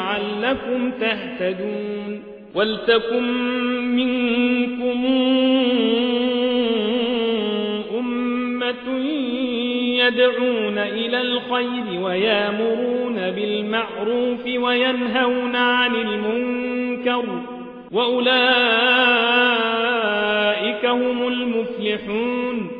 لعلكم تهتدون ولتكن منكم أمة يدعون إلى الخير ويامرون بالمعروف وينهون عن المنكر وأولئك هم المفلحون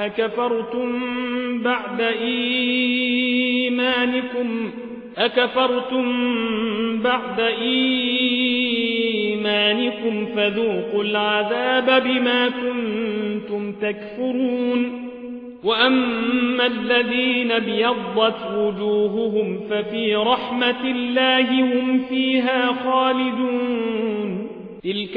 أكفرتم بعد إيمانكم؟ أكفرتم بعد إيمانكم فذوقوا العذاب بما كنتم تكفرون. وأما الذين بيضت وجوههم ففي رحمة الله هم فيها خالدون. تلك